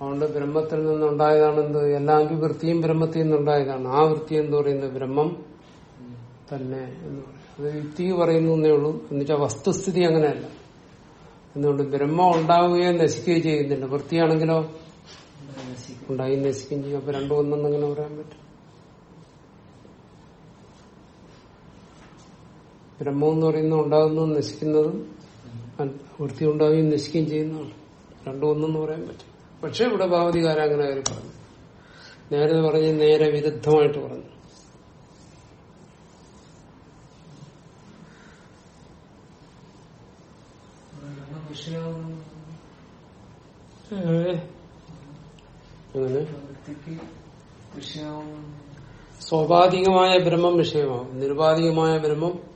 A: അതുകൊണ്ട് ബ്രഹ്മത്തിൽ നിന്നുണ്ടായതാണ് എന്ത്? എല്ലാം വൃത്തിയും ബ്രഹ്മത്തിൽ നിന്നുണ്ടായതാണ്. ആ വൃത്തി എന്ന് പറയുന്നത് ബ്രഹ്മം തന്നെ എന്ന് പറയും. അത് യുക്തി പറയുന്നു എന്നേ ഉള്ളൂ. എന്നുവെച്ചാൽ വസ്തുസ്ഥിതി അങ്ങനെയല്ല. എന്തുകൊണ്ട്? ബ്രഹ്മം ഉണ്ടാവുകയോ നശിക്കുകയോ ചെയ്യുന്നില്ല. വൃത്തിയാണെങ്കിലോ? ഉണ്ടായി നശിക്കുകയും ചെയ്യും. അപ്പൊ രണ്ടു ഒന്നെന്ന് അങ്ങനെ പറയാൻ പറ്റും ബ്രഹ്മം എന്ന് പറയുന്നത് ഉണ്ടാകുന്നതും നശിക്കുന്നതും വൃത്തി ഉണ്ടാവുകയും നശിക്കുകയും ചെയ്യുന്നതാണ് രണ്ടും ഒന്നെന്ന് പറയാൻ പറ്റും പക്ഷെ ഇവിടെ ഭാവതികാരം അങ്ങനെ അവർ പറഞ്ഞു. നേരെ പറഞ്ഞ് നേരെ വിരുദ്ധമായിട്ട് പറഞ്ഞു. സ്വാഭാവികമായ ബ്രഹ്മം വിഷയമാവും. നിരുപാധികമായ ബ്രഹ്മം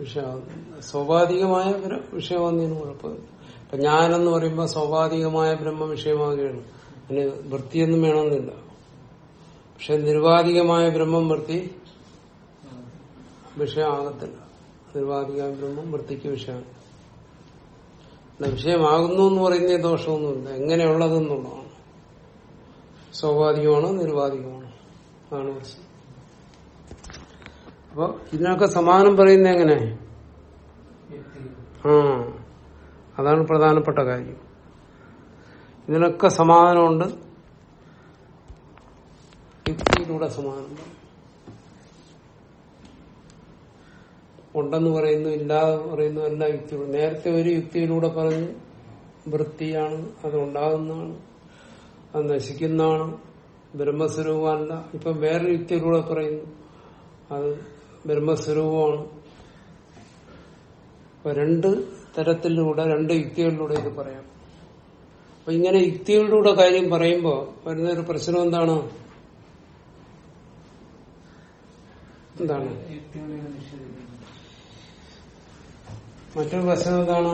D: വിഷയം.
A: വിഷയമാവും സ്വാഭാവികമായ വിഷയമാകുന്നതിന് കുഴപ്പമില്ല ഇപ്പൊ ഞാനെന്ന് പറയുമ്പോൾ സ്വാഭാവികമായ ബ്രഹ്മ വിഷയമാകുകയാണ് അതിന് വൃത്തിയൊന്നും വേണമെന്നില്ല. പക്ഷെ നിർവാധികമായ ബ്രഹ്മം വൃത്തി വിഷയമാകത്തില്ല. നിർവാധികമായ ബ്രഹ്മം വൃത്തിക്ക് വിഷയമാണ്. വിഷയമാകുന്നു എന്ന് പറയുന്ന ദോഷമൊന്നുമില്ല. എങ്ങനെയുള്ളതെന്നുള്ളതാണ്. സ്വാഭാവികമാണോ നിർവാധികമാണോ? അതാണ് പ്രശ്നം. അപ്പൊ ഇതിനൊക്കെ സമാനം പറയുന്നത് എങ്ങനെ? ആ അതാണ് പ്രധാനപ്പെട്ട കാര്യം. ഇതിനൊക്കെ സമാധാനമുണ്ട് യുക്തിയിലൂടെ സമാധാനം. ഉണ്ടെന്ന് പറയുന്നു ഇല്ലാതെ പറയുന്നു എല്ലാ യുക്തികളും നേരത്തെ ഒരു യുക്തിയിലൂടെ പറഞ്ഞു വൃത്തിയാണ് അത് ഉണ്ടാകുന്നതാണ് അത് നശിക്കുന്നതാണ് ബ്രഹ്മസ്വരൂപമല്ല. ഇപ്പം വേറൊരു യുക്തിയിലൂടെ പറയുന്നു അത് ബ്രഹ്മസ്വരൂപമാണ് അപ്പൊ രണ്ട് തരത്തിലൂടെ രണ്ട് യുക്തികളിലൂടെ ഇത് പറയാം. അപ്പൊ ഇങ്ങനെ യുക്തികളിലൂടെ കാര്യം പറയുമ്പോ വരുന്ന ഒരു പ്രശ്നം എന്താണ്? എന്താണ്? മറ്റൊരു പ്രശ്നം എന്താണ്?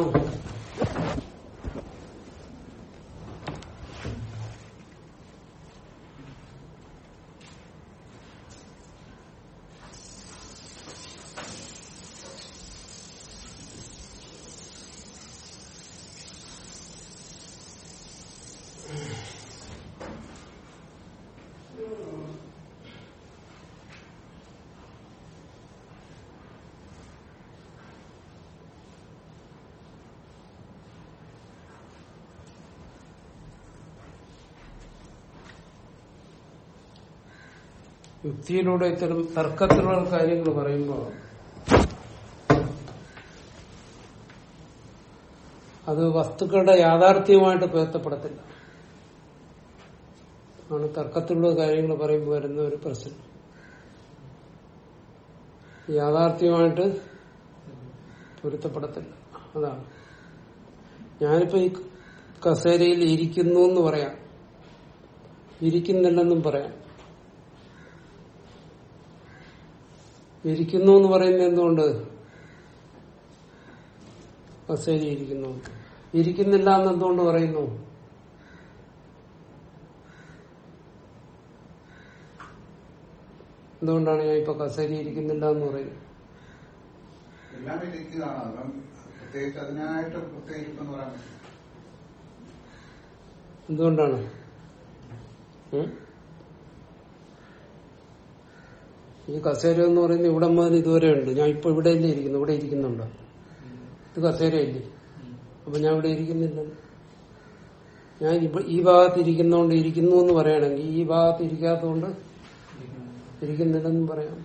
A: യുക്തിയിലൂടെ ഇത്തരം തർക്കത്തിലുള്ള കാര്യങ്ങൾ പറയുമ്പോൾ അത് വസ്തുക്കളുടെ യാഥാർത്ഥ്യമായിട്ട് പൊരുത്തപ്പെടത്തില്ല. ആണ് തർക്കത്തിലുള്ള കാര്യങ്ങൾ പറയുമ്പോൾ വരുന്ന ഒരു പ്രശ്നം. യാഥാർത്ഥ്യമായിട്ട് പൊരുത്തപ്പെടത്തില്ല. അതാണ്. ഞാനിപ്പോ ഈ കസേരയിൽ ഇരിക്കുന്നു എന്ന് പറയാം. ഇരിക്കുന്നില്ലെന്നും പറയാം. ഇരിക്കുന്നു എന്ന് പറയുന്നത് എന്തുകൊണ്ട്? കസേരി ഇരിക്കുന്നു. ഇരിക്കുന്നില്ല എന്ന് എന്തുകൊണ്ട് പറയുന്നു? എന്തുകൊണ്ടാണ് ഞാൻ ഇപ്പൊ കസേരി ഇരിക്കുന്നില്ല എന്ന് പറയുന്നത്?
C: എല്ലാം ഇരിക്കുകയാണ്. അപ്പം പ്രത്യേകിച്ച് അതിനായിട്ട് പ്രത്യേകിച്ച് എന്ന് പറയാൻ പറ്റില്ല.
A: എന്തുകൊണ്ടാണ്? ഈ കസേര എന്ന് പറയുന്നത് ഇവിടെ മുതൽ ഇതുവരെ ഉണ്ട്. ഞാൻ ഇപ്പൊ ഇവിടെ അല്ലേ ഇരിക്കുന്നു ഇവിടെ ഇരിക്കുന്നുണ്ടോ. ഇത് കസേരയില്ലേ? അപ്പൊ ഞാൻ ഇവിടെ ഇരിക്കുന്നില്ല. ഞാൻ ഈ ഭാഗത്ത് ഇരിക്കുന്നോണ്ട് ഇരിക്കുന്നു എന്ന് പറയണെങ്കിൽ ഈ ഭാഗത്ത് ഇരിക്കാത്തതുകൊണ്ട് ഇരിക്കുന്നില്ലെന്നും പറയാം.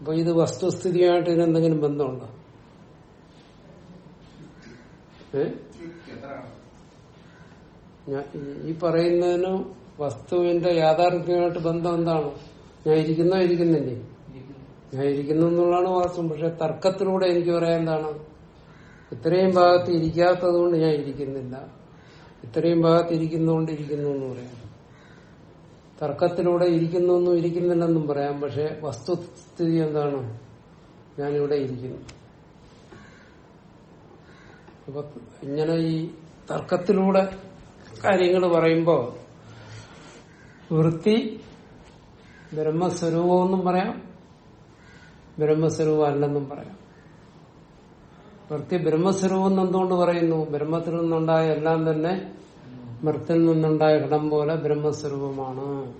A: അപ്പൊ ഇത് വസ്തുസ്ഥിതിയായിട്ട് ഇതിനെന്തെങ്കിലും ബന്ധമുണ്ടോ? ഏ? ഈ പറയുന്നതിന് വസ്തുവിന്റെ യാഥാർത്ഥ്യമായിട്ട് ബന്ധം എന്താണ്? ഞാൻ ഇരിക്കുന്നോ ഇരിക്കുന്നില്ലേ? ഞാൻ ഇരിക്കുന്നു എന്നുള്ളതാണ് വാസ്തവം. പക്ഷെ തർക്കത്തിലൂടെ എനിക്ക് പറയാൻ എന്താണ്? ഇത്രയും ഭാഗത്ത് ഇരിക്കാത്തത് കൊണ്ട് ഞാൻ ഇരിക്കുന്നില്ല. ഇത്രയും ഭാഗത്ത് ഇരിക്കുന്നതുകൊണ്ട് ഇരിക്കുന്നു എന്ന് പറയാം. തർക്കത്തിലൂടെ ഇരിക്കുന്നൊന്നും ഇരിക്കുന്നില്ലെന്നും പറയാം. പക്ഷെ വസ്തുസ്ഥിതി എന്താണ്? ഞാനിവിടെ ഇരിക്കുന്നു. അപ്പൊ ഇങ്ങനെ ഈ തർക്കത്തിലൂടെ കാര്യങ്ങൾ പറയുമ്പോ വൃത്തി ബ്രഹ്മസ്വരൂപമെന്നും പറയാം. ബ്രഹ്മസ്വരൂപം അല്ലെന്നും പറയാം. വൃത്തി ബ്രഹ്മസ്വരൂപം എന്തുകൊണ്ട് പറയുന്നു? ബ്രഹ്മത്തിൽ നിന്നുണ്ടായ എല്ലാം തന്നെ മൃത്തിൽ നിന്നുണ്ടായ ഘടം പോലെ ബ്രഹ്മസ്വരൂപമാണ്.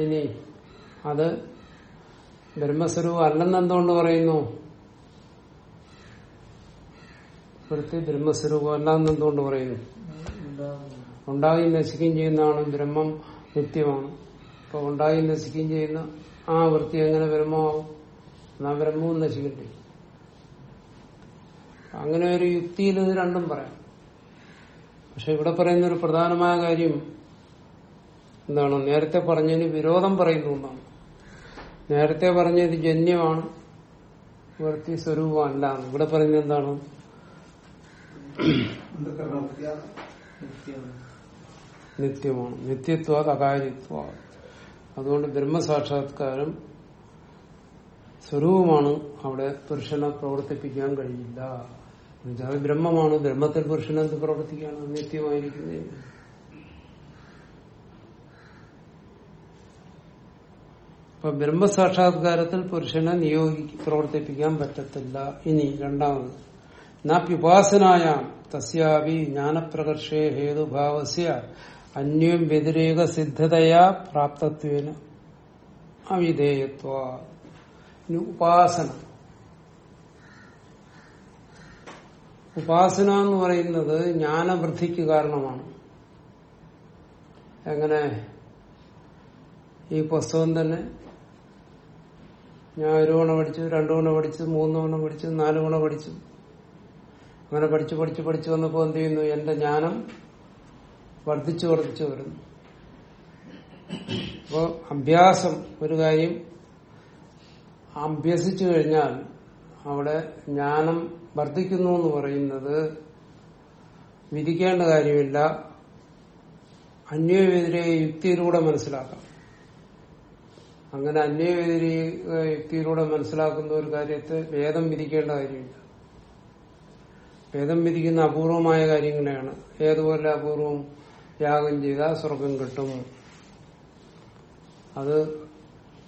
A: ഇനി അത് ബ്രഹ്മസ്വരൂപം അല്ലെന്ന് എന്തുകൊണ്ട് പറയുന്നു? വൃത്തി ബ്രഹ്മസ്വരൂപം അല്ലാന്ന് എന്തുകൊണ്ട് പറയുന്നു? ഉണ്ടാകുകയും നശിക്കുകയും ചെയ്യുന്നതാണ് ബ്രഹ്മം നിത്യമാണ്. അപ്പൊ ഉണ്ടായി നശിക്കുകയും ചെയ്യുന്ന ആ വൃത്തി എങ്ങനെ ബ്രഹ്മമാവും എന്നാ ബ്രഹ്മവും നശിക്കട്ടെ. അങ്ങനെ ഒരു യുക്തിയിൽ ഇത് രണ്ടും പറയാം. പക്ഷെ ഇവിടെ പറയുന്ന ഒരു പ്രധാനമായ കാര്യം എന്താണ്? നേരത്തെ പറഞ്ഞതിന് വിരോധം പറയുന്നതുകൊണ്ടാണ് നേരത്തെ പറഞ്ഞത് ജന്യമാണ് വൃത്തി സ്വരൂപമല്ല. ഇവിടെ പറയുന്നത് എന്താണ്?
D: നിത്യമാണ്.
A: നിത്യത്വ അകാര്യത്വ. അതുകൊണ്ട് ബ്രഹ്മസാക്ഷാത്കാരം സ്വരൂപമാണ് അവിടെ പുരുഷനെ പ്രവർത്തിപ്പിക്കാൻ കഴിയില്ല. എന്നുവെച്ചാൽ ബ്രഹ്മമാണ് ബ്രഹ്മത്തിൽ പുരുഷനെ എന്ത് പ്രവർത്തിക്കാണ് നിത്യമായിരിക്കുന്നത് അപ്പൊ ബ്രഹ്മസാക്ഷാത്കാരത്തിൽ പുരുഷനെ നിയോഗി പ്രവർത്തിപ്പിക്കാൻ പറ്റത്തില്ല. ഇനി രണ്ടാമത്. നാപ്യുപാസനായ. തസ്യാവി ജ്ഞാനപ്രകർഷേ ഹേതുഭാവസ്യ അന്യം വ്യതിരേക സിദ്ധതയാ പ്രാപ്തത്വേന അവിധേയത്വ. ഉപാസന. ഉപാസന എന്ന് പറയുന്നത് ജ്ഞാനവൃദ്ധിക്ക് കാരണമാണ്. എങ്ങനെ? ഈ പുസ്തകം തന്നെ ഞാൻ ഒരു തവണ പഠിച്ചു രണ്ടു തവണ പഠിച്ചു മൂന്ന് തവണ പഠിച്ചു നാല് തവണ പഠിച്ചു. അങ്ങനെ പഠിച്ചു പഠിച്ചു പഠിച്ചു വന്നപ്പോ എന്ത് ചെയ്യുന്നു? എന്റെ ജ്ഞാനം വർദ്ധിച്ചു വർദ്ധിച്ചു വരുന്നു അപ്പോ അഭ്യാസം ഒരു കാര്യം അഭ്യസിച്ചു കഴിഞ്ഞാൽ അവിടെ ജ്ഞാനം വർദ്ധിക്കുന്നു എന്ന് പറയുന്നത് വിധിക്കേണ്ട കാര്യമില്ല. അന്യവേദിര യുക്തിയിലൂടെ മനസ്സിലാക്കാം. അങ്ങനെ അന്യവേദിര യുക്തിയിലൂടെ മനസ്സിലാക്കുന്ന ഒരു കാര്യത്തെ വേദം വിധിക്കേണ്ട കാര്യമില്ല. വേദം വിധിക്കുന്ന അപൂർവമായ കാര്യങ്ങളെയാണ്. ഏതുപോലെ അപൂർവം? യാഗം ചെയ്താൽ സ്വർഗം കിട്ടും. അത്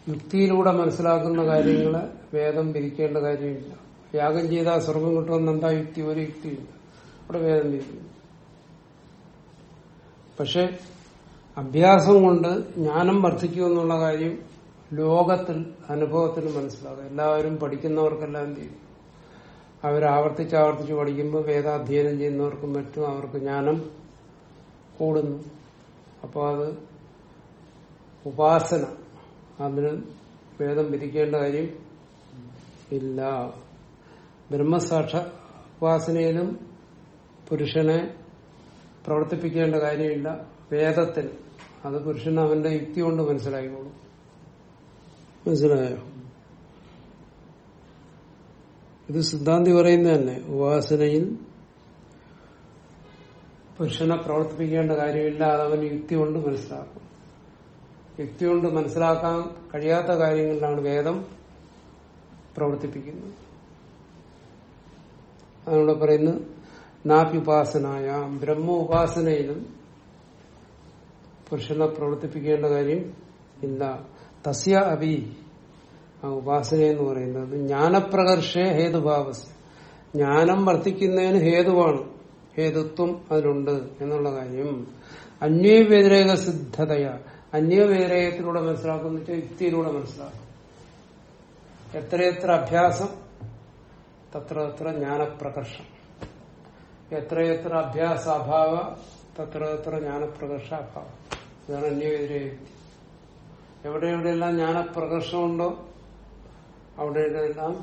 A: യുക്തിയിലൂടെ മനസ്സിലാക്കുന്ന കാര്യങ്ങളെ വേദം വിധിക്കേണ്ട കാര്യമില്ല. യാഗം ചെയ്താൽ സ്വർഗം കിട്ടുമെന്ന് എന്താ യുക്തി? ഒരു യുക്തിയില്ല. അവിടെ വേദം വിധിക്കുന്നു പക്ഷെ അഭ്യാസം കൊണ്ട് ജ്ഞാനം വർദ്ധിക്കുമെന്നുള്ള കാര്യം ലോകത്തിൽ അനുഭവത്തിൽ മനസ്സിലാകും. എല്ലാവരും പഠിക്കുന്നവർക്കെല്ലാം എന്ത് ചെയ്യും? ആവർത്തിച്ച് പഠിക്കുമ്പോൾ വേദാധ്യയനം ചെയ്യുന്നവർക്കും മറ്റും അവർക്ക് ജ്ഞാനം കൂടുന്നു. അപ്പോൾ അത് ഉപാസന. അതിന് വേദം വിധിക്കേണ്ട കാര്യം ഇല്ല. ബ്രഹ്മസാക്ഷ ഉപാസനയിലും പുരുഷനെ പ്രവർത്തിപ്പിക്കേണ്ട കാര്യമില്ല. വേദത്തിൽ അത് പുരുഷൻ അവന്റെ യുക്തി കൊണ്ട് മനസ്സിലാക്കിക്കോളും മനസ്സിലായോ? ഇത് സിദ്ധാന്തി പറയുന്നത് തന്നെ ഉപാസനയിൽ പുരുഷനെ പ്രവർത്തിപ്പിക്കേണ്ട കാര്യമില്ല അതവൻ യുക്തി കൊണ്ട് മനസ്സിലാക്കും. യുക്തി കൊണ്ട് മനസ്സിലാക്കാൻ കഴിയാത്ത കാര്യങ്ങളിലാണ് വേദം പ്രവർത്തിപ്പിക്കുന്നത്. അതിനോട് പറയുന്നു നാപ്യുപാസനായ. ബ്രഹ്മ ഉപാസനയിലും പുരുഷനെ പ്രവർത്തിപ്പിക്കേണ്ട കാര്യം ഇല്ല. തസ്യ അഭി ആ ഉപാസന എന്ന് പറയുന്നത്. ജ്ഞാനപ്രകർഷേ ഹേതുഭാവസ് ജ്ഞാനം വർദ്ധിക്കുന്നതിന് ഹേതുവാണ്. ഹേതുത്വം അതിലുണ്ട് എന്നുള്ള കാര്യം. സിദ്ധതയ സിദ്ധതയാ. അന്യവ്യതിരേകത്തിലൂടെ മനസ്സിലാക്കുന്ന യുക്തിയിലൂടെ മനസ്സിലാക്കും എത്രയെത്ര അഭ്യാസം തത്ര തത്ര ജ്ഞാനപ്രകർഷം എത്രയെത്ര അഭ്യാസ അഭാവ തത്ര തത്ര ജ്ഞാനപ്രകർഷ അഭാവം ഇതാണ് അന്യവ്യതിരേക യുക്തി എവിടെ എവിടെയെല്ലാം ജ്ഞാനപ്രകർഷമുണ്ടോ അവിടെ എവിടെയെല്ലാം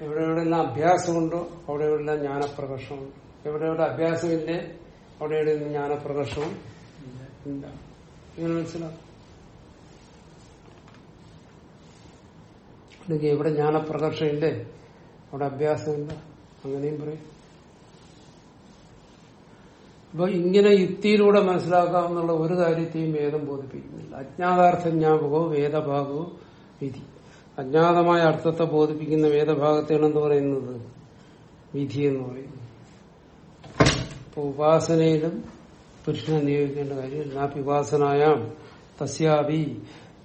A: എവിടെ എവിടെയെല്ലാം അഭ്യാസമുണ്ടോ അവിടെ എവിടെയെല്ലാം ജ്ഞാനപ്രകർഷമുണ്ട് എവിടെ എവിടെ അഭ്യാസമില്ലേ അവിടെ എവിടെ ജ്ഞാനപ്രകർഷവും മനസ്സിലാക്കും അല്ലെങ്കിൽ എവിടെ ജ്ഞാനപ്രകർഷം ഇല്ലേ അവിടെ അഭ്യാസമില്ല. അങ്ങനെയും പറയും. അപ്പൊ ഇങ്ങനെ യുക്തിയിലൂടെ മനസ്സിലാക്കാമെന്നുള്ള ഒരു കാര്യത്തെയും വേദം ബോധിപ്പിക്കുന്നില്ല. അജ്ഞാതാർത്ഥ ജ്ഞാപകോ വേദഭാഗോ വിധി. അജ്ഞാതമായ അർത്ഥത്തെ ബോധിപ്പിക്കുന്ന വേദഭാഗത്തെയാണ് എന്ത് പറയുന്നത്? വിധി എന്ന് പറയുന്നത്. ഇപ്പൊ ഉപാസനയിലും പുരുഷനെ നിയോഗിക്കേണ്ട കാര്യം ഉപാസനായാം തസ്യാവി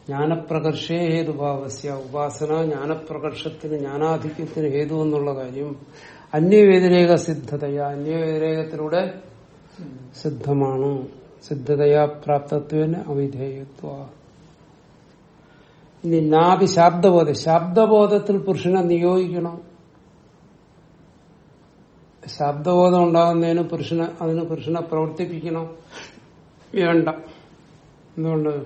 A: ജ്ഞാനപ്രകർഷേ ഹേതുഭാവസ്യ. ഉപാസന ജ്ഞാനപ്രകർഷത്തിന് ജ്ഞാനാധിക്യത്തിന് ഹേതു എന്നുള്ള കാര്യം അന്യവ്യതിരേക സിദ്ധതയ. അന്യവ്യതിരേകത്തിലൂടെ സിദ്ധമാണ്. സിദ്ധതയാ പ്രാപ്തത്വന് അവിധേയത്വ. ഇനി നാഭി ശാബ്ദബോധം. ശാബ്ദബോധത്തിൽ പുരുഷനെ നിയോഗിക്കണം. ശബ്ദബോധം ഉണ്ടാകുന്നതിന് പുരുഷനെ അതിന് പുരുഷനെ പ്രവർത്തിപ്പിക്കണം. വേണ്ട. എന്തുകൊണ്ട്?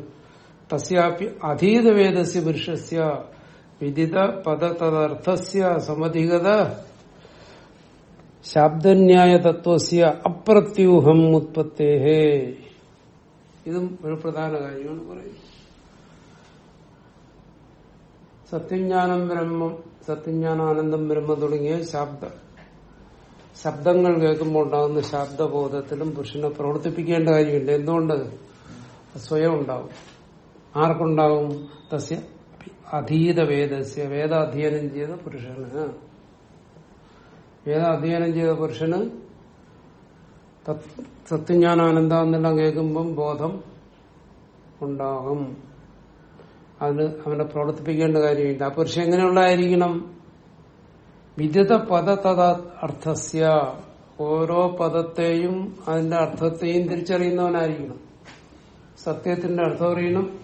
A: തസ്യാപി അധീതവേദസ്യ പുരുഷസ്യ വിദിത പദ തദർത്ഥസ്യ സമധികത ശാബ്ദന്യായ തത്വസ്യ അപ്രത്യൂഹം ഉത്പത്തേഹേ. ഇതും ഒരു പ്രധാന കാര്യമാണ് പറയുന്നത്. സത്യജ്ഞാനം ബ്രഹ്മം സത്യജ്ഞാനം ആനന്ദം ബ്രഹ്മം തുടങ്ങിയ ശബ്ദ. ശബ്ദങ്ങൾ കേൾക്കുമ്പോൾ ഉണ്ടാകുന്ന ശബ്ദബോധത്തിലും പുരുഷനെ പ്രവർത്തിപ്പിക്കേണ്ട കാര്യമില്ല. എന്തുകൊണ്ട്? സ്വയം ഉണ്ടാവും. ആർക്കുണ്ടാവും? തസ്യ അധീത വേദസ്യ വേദ അധ്യയനം ചെയ്ത പുരുഷന്. വേദ അധ്യയനം ചെയ്ത പുരുഷന് സത്യജ്ഞാനാനന്ദം എന്നെല്ലാം കേൾക്കുമ്പം ബോധം ഉണ്ടാകും. അത് അവനെ പ്രവർത്തിപ്പിക്കേണ്ട കാര്യമില്ല. ആ പുരുഷൻ എങ്ങനെയുള്ളതായിരിക്കണം വിദിത പദ തഥാ അർത്ഥസ്യ. ഓരോ പദത്തെയും അതിന്റെ അർത്ഥത്തെയും തിരിച്ചറിയുന്നവനായിരിക്കണം. സത്യത്തിന്റെ അർത്ഥം അറിയണം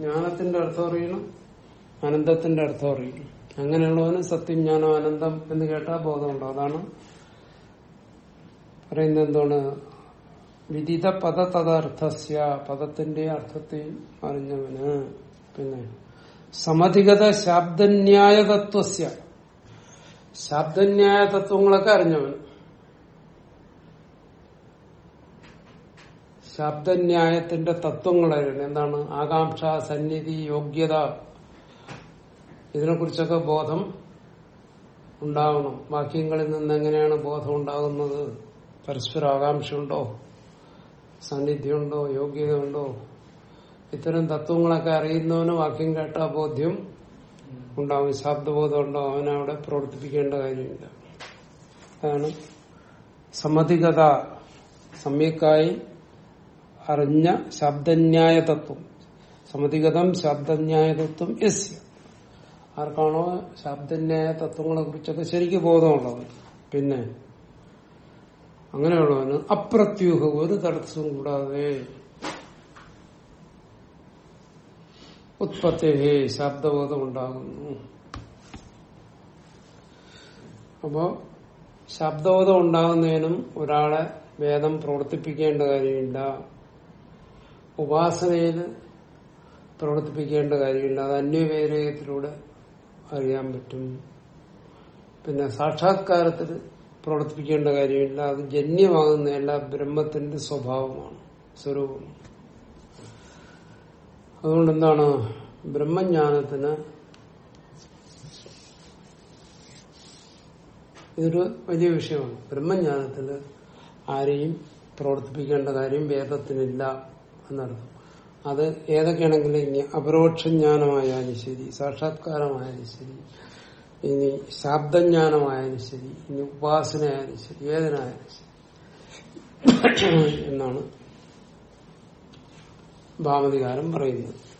A: ജ്ഞാനത്തിന്റെ അർത്ഥം അറിയണം അനന്തത്തിന്റെ അർത്ഥം അറിയണം. അങ്ങനെയുള്ളവന് സത്യം ജ്ഞാനം അനന്തം എന്ന് കേട്ടാൽ ബോധമുണ്ടോ? അതാണ് പറയുന്നത് എന്താണ്? വിദിത പദ തഥാർത്ഥസ്യ പദത്തിന്റെ അർത്ഥത്തെയും അറിഞ്ഞവന്. പിന്നെ സമധികത ശാബ്ദന്യായ തത്വസ്യ ശാബ്ദന്യായ തത്വങ്ങളൊക്കെ അറിഞ്ഞവൻ. ശാബ്ദന്യായത്തിന്റെ തത്വങ്ങളായിരുന്നു എന്താണ്? ആകാംക്ഷ സന്നിധി യോഗ്യത. ഇതിനെക്കുറിച്ചൊക്കെ ബോധം ഉണ്ടാവണം. വാക്യങ്ങളിൽ നിന്ന് എങ്ങനെയാണ് ബോധം ഉണ്ടാകുന്നത്? പരസ്പര ആകാംക്ഷയുണ്ടോ സാന്നിധ്യമുണ്ടോ യോഗ്യതയുണ്ടോ? ഇത്തരം തത്വങ്ങളൊക്കെ അറിയുന്നവന് വാക്യം കേട്ട ബോധ്യം ഉണ്ടാവും. ശബ്ദബോധം ഉണ്ടോ അവനവിടെ പ്രവർത്തിപ്പിക്കേണ്ട കാര്യമില്ല. അതാണ് സമ്മതികത സമ്യക്കായി അറിഞ്ഞ ശബ്ദന്യായ തത്വം. സമ്മതിഗതം ശബ്ദന്യായ തത്വം എസ് ആർക്കാണോ ശബ്ദന്യായ തത്വങ്ങളെ കുറിച്ചൊക്കെ ശരിക്ക് ബോധമുള്ളവൻ? പിന്നെ അങ്ങനെയുള്ളവന് അപ്രത്യൂഹ ഒരു തടസ്സവും കൂടാതെ ഉത്പത്തേ ശബ്ദബോധം ഉണ്ടാകുന്നു. അപ്പോ ശബ്ദബോധം ഉണ്ടാകുന്നതിനും ഒരാളെ വേദം പ്രവർത്തിപ്പിക്കേണ്ട കാര്യമില്ല. ഉപാസനയിൽ പ്രവർത്തിപ്പിക്കേണ്ട കാര്യമില്ല. അത് അന്യവേരയത്തിലൂടെ അറിയാൻ പറ്റും. പിന്നെ സാക്ഷാത്കാരത്തിൽ പ്രവർത്തിപ്പിക്കേണ്ട കാര്യമില്ല. അത് ജന്യമാകുന്ന എല്ലാ ബ്രഹ്മത്തിന്റെ സ്വഭാവമാണ് സ്വരൂപമാണ്. അതുകൊണ്ട് എന്താണ് ബ്രഹ്മജ്ഞാനത്തിന് ഇതൊരു വലിയ വിഷയമാണ്. ബ്രഹ്മജ്ഞാനത്തിന് ആരെയും പ്രവർത്തിപ്പിക്കേണ്ട കാര്യം വേദത്തിനില്ല എന്നർത്ഥം. അത് ഏതൊക്കെയാണെങ്കിലും അപരോക്ഷജ്ഞാനമായാലും ശരി സാക്ഷാത്കാരമായാലും ശരി ഇനി ശാബ്ദജ്ഞാനമായാലും ശരി ഇനി ഉപാസനയായാലും ശരി ഏതിനായാലും ശരി. എന്നാണ് ഭാമതികാരം പറയുന്നത്.